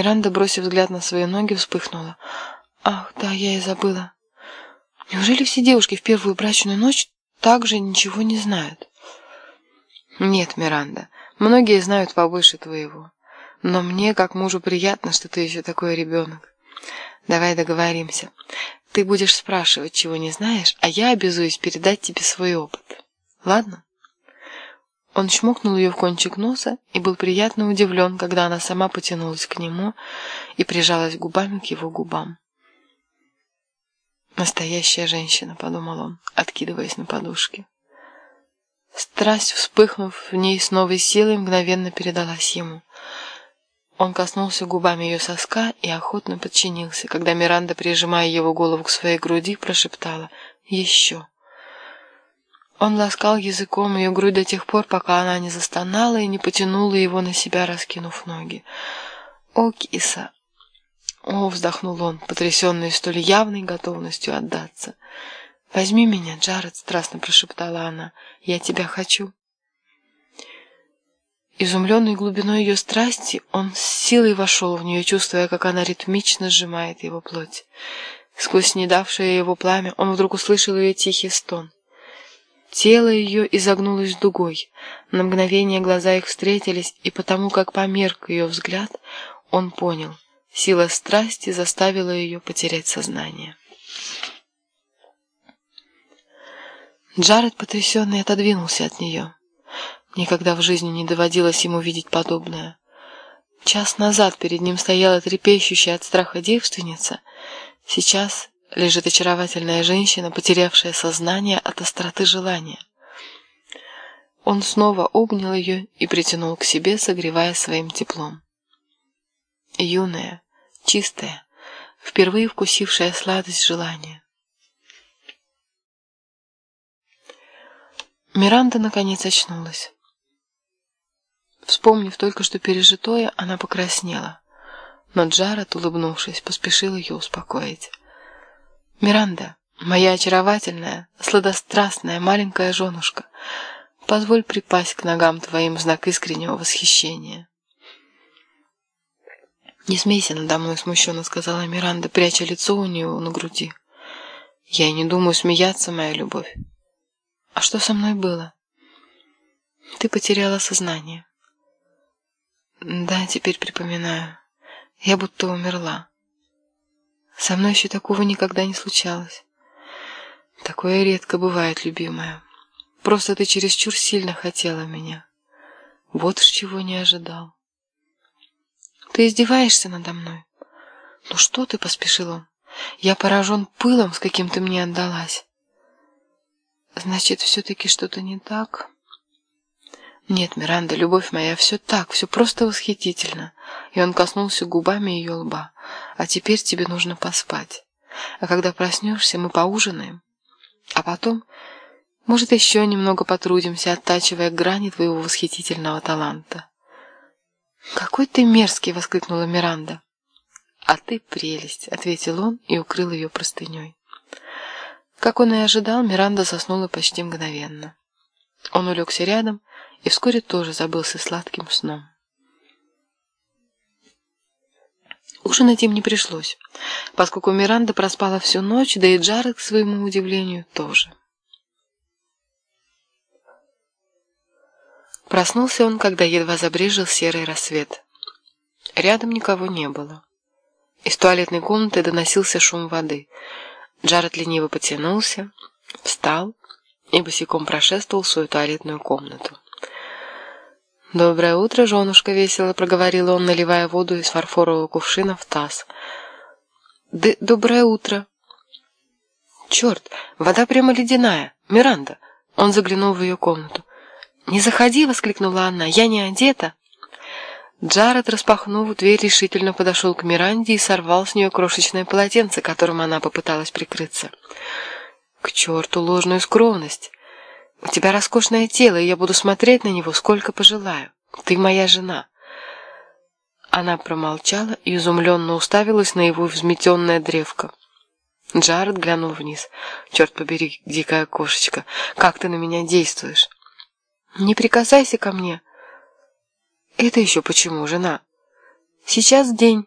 Миранда, бросив взгляд на свои ноги, вспыхнула. «Ах, да, я и забыла. Неужели все девушки в первую брачную ночь также ничего не знают?» «Нет, Миранда, многие знают побольше твоего. Но мне, как мужу, приятно, что ты еще такой ребенок. Давай договоримся. Ты будешь спрашивать, чего не знаешь, а я обязуюсь передать тебе свой опыт. Ладно?» Он чмокнул ее в кончик носа и был приятно удивлен, когда она сама потянулась к нему и прижалась губами к его губам. «Настоящая женщина», — подумал он, откидываясь на подушке. Страсть, вспыхнув в ней с новой силой, мгновенно передалась ему. Он коснулся губами ее соска и охотно подчинился, когда Миранда, прижимая его голову к своей груди, прошептала «Еще». Он ласкал языком ее грудь до тех пор, пока она не застонала и не потянула его на себя, раскинув ноги. «О, киса!» «О!» — вздохнул он, потрясенный столь явной готовностью отдаться. «Возьми меня, Джаред!» — страстно прошептала она. «Я тебя хочу!» Изумленный глубиной ее страсти, он с силой вошел в нее, чувствуя, как она ритмично сжимает его плоть. Сквозь недавшее его пламя он вдруг услышал ее тихий стон. Тело ее изогнулось дугой. На мгновение глаза их встретились, и потому как померк ее взгляд, он понял, сила страсти заставила ее потерять сознание. Джаред, потрясенный, отодвинулся от нее. Никогда в жизни не доводилось ему видеть подобное. Час назад перед ним стояла трепещущая от страха девственница. Сейчас лежит очаровательная женщина, потерявшая сознание от остроты желания. Он снова обнял ее и притянул к себе, согревая своим теплом. Юная, чистая, впервые вкусившая сладость желания. Миранда наконец очнулась. Вспомнив только что пережитое, она покраснела, но Джаред, улыбнувшись, поспешил ее успокоить. «Миранда, моя очаровательная, сладострастная маленькая женушка, позволь припасть к ногам твоим знак искреннего восхищения». «Не смейся надо мной», — смущенно сказала Миранда, пряча лицо у нее на груди. «Я и не думаю смеяться, моя любовь». «А что со мной было?» «Ты потеряла сознание». «Да, теперь припоминаю. Я будто умерла». Со мной еще такого никогда не случалось. Такое редко бывает, любимая. Просто ты чересчур сильно хотела меня. Вот уж чего не ожидал. Ты издеваешься надо мной? Ну что ты, поспешил он. Я поражен пылом, с каким ты мне отдалась. Значит, все-таки что-то не так? Нет, Миранда, любовь моя, все так, все просто восхитительно. И он коснулся губами ее лба. А теперь тебе нужно поспать. А когда проснешься, мы поужинаем. А потом, может, еще немного потрудимся, оттачивая грани твоего восхитительного таланта. «Какой ты мерзкий!» — воскликнула Миранда. «А ты прелесть!» — ответил он и укрыл ее простыней. Как он и ожидал, Миранда заснула почти мгновенно. Он улегся рядом и вскоре тоже забылся сладким сном. Ужинать им не пришлось, поскольку Миранда проспала всю ночь, да и Джаред, к своему удивлению, тоже. Проснулся он, когда едва забрежил серый рассвет. Рядом никого не было. Из туалетной комнаты доносился шум воды. Джаред лениво потянулся, встал и босиком прошествовал в свою туалетную комнату. «Доброе утро, женушка!» — весело проговорил он, наливая воду из фарфорового кувшина в таз. «Да доброе утро!» «Черт, вода прямо ледяная! Миранда!» Он заглянул в ее комнату. «Не заходи!» — воскликнула она. «Я не одета!» Джаред, распахнув дверь, решительно подошел к Миранде и сорвал с нее крошечное полотенце, которым она попыталась прикрыться. «К черту ложную скромность! У тебя роскошное тело, и я буду смотреть на него, сколько пожелаю. Ты моя жена». Она промолчала и изумленно уставилась на его взметенное древко. Джаред глянул вниз. «Черт побери, дикая кошечка, как ты на меня действуешь?» «Не прикасайся ко мне!» «Это еще почему, жена?» «Сейчас день,